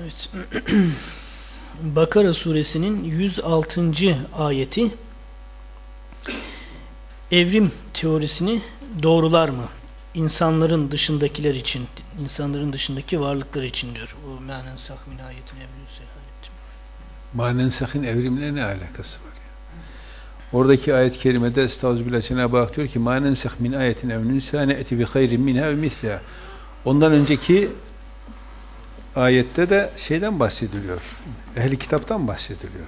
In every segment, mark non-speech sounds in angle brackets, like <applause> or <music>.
Evet. <clears throat> Bakara suresinin 106. ayeti evrim teorisini doğrular mı? İnsanların dışındakiler için, insanların dışındaki varlıklar için diyor. Bu manen sahmin ayetin evrim Manen sakın evrimle ne alakası var ya? Oradaki ayet-i kerimede Estağfirullah Cenab-ı Hak diyor ki manen min ayetin evnün sâne eti bi hayrin minha ve. Ondan önceki ayette de şeyden bahsediliyor. Ehli kitaptan bahsediliyor.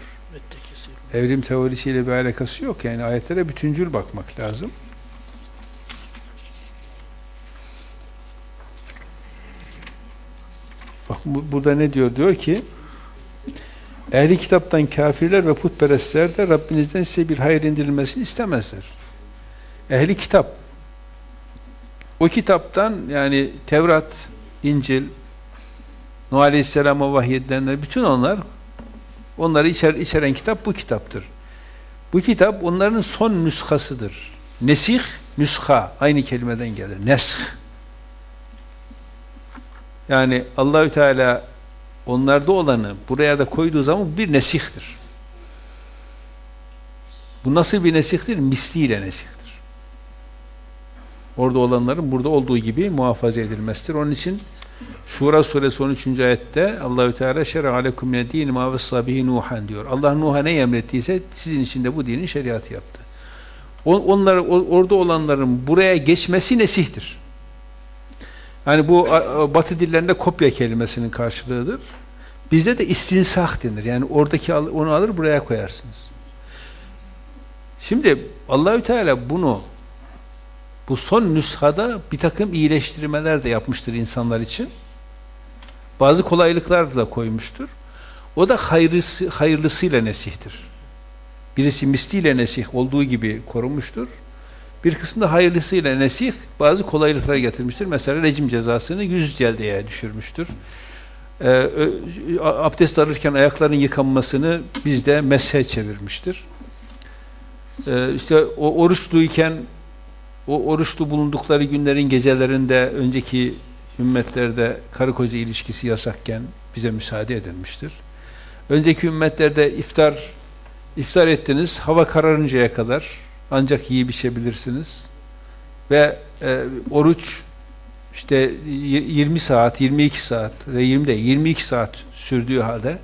Evrim teorisiyle bir alakası yok. Yani ayetlere bütüncül bakmak lazım. Bak bu, burada ne diyor? Diyor ki ehli kitaptan kafirler ve putperestler de Rabbinizden size bir hayır indirilmesini istemezler. Ehli kitap o kitaptan yani Tevrat, İncil, Nuh Aleyhisselam'a vahyedilenler bütün onlar onları içer, içeren kitap bu kitaptır. Bu kitap onların son nüshasıdır. Nesih, nüsha aynı kelimeden gelir. Nesh. Yani Allahü Teala onlarda olanı buraya da koyduğu zaman bir nesihtir. Bu nasıl bir nesihtir? Misliyle nesihtir. Orada olanların burada olduğu gibi muhafaza edilmesidir. Onun için Şura suresi 13. ayette Allahü Teala şer'a alekum min din ma vessa bihi Nuhan diyor. Allah Nuh'a ne emrettiyse sizin için de bu dinin şeriatı yaptı. Onlar orada olanların buraya geçmesi nesihtir. Yani bu Batı dillerinde kopya kelimesinin karşılığıdır. Bizde de istinsah denir. Yani oradaki onu alır buraya koyarsınız. Şimdi Allahü Teala bunu bu son nüshada bir takım iyileştirmeler de yapmıştır insanlar için. Bazı kolaylıklar da koymuştur. O da hayırlısı, hayırlısıyla nesihtir. Birisi misliyle nesih olduğu gibi korunmuştur. Bir kısmı da hayırlısıyla nesih bazı kolaylıklar getirmiştir. Mesela rejim cezasını yüz celdeye düşürmüştür. Ee, abdest alırken ayakların yıkanmasını bizde meshe çevirmiştir. Ee, işte o oruçluyken o oruçlu bulundukları günlerin gecelerinde önceki ümmetlerde karı koca ilişkisi yasakken bize müsaade edilmiştir. Önceki ümmetlerde iftar iftar ettiniz hava kararıncaya kadar ancak yiyip içebilirsiniz. Ve e, oruç işte 20 saat, 22 saat ve 20 de 22 saat sürdüğü halde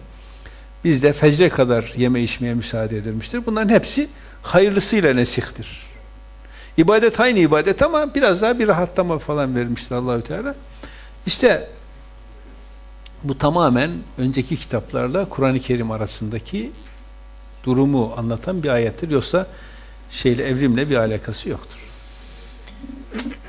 bizde fecre kadar yeme içmeye müsaade edilmiştir. Bunların hepsi hayırlısıyla nesihtir. İbadet aynı ibadet ama biraz daha bir rahatlama falan vermiştir Allahü Teala. İşte bu tamamen önceki kitaplarla Kur'an-ı Kerim arasındaki durumu anlatan bir ayettir. Yoksa şeyle evrimle bir alakası yoktur.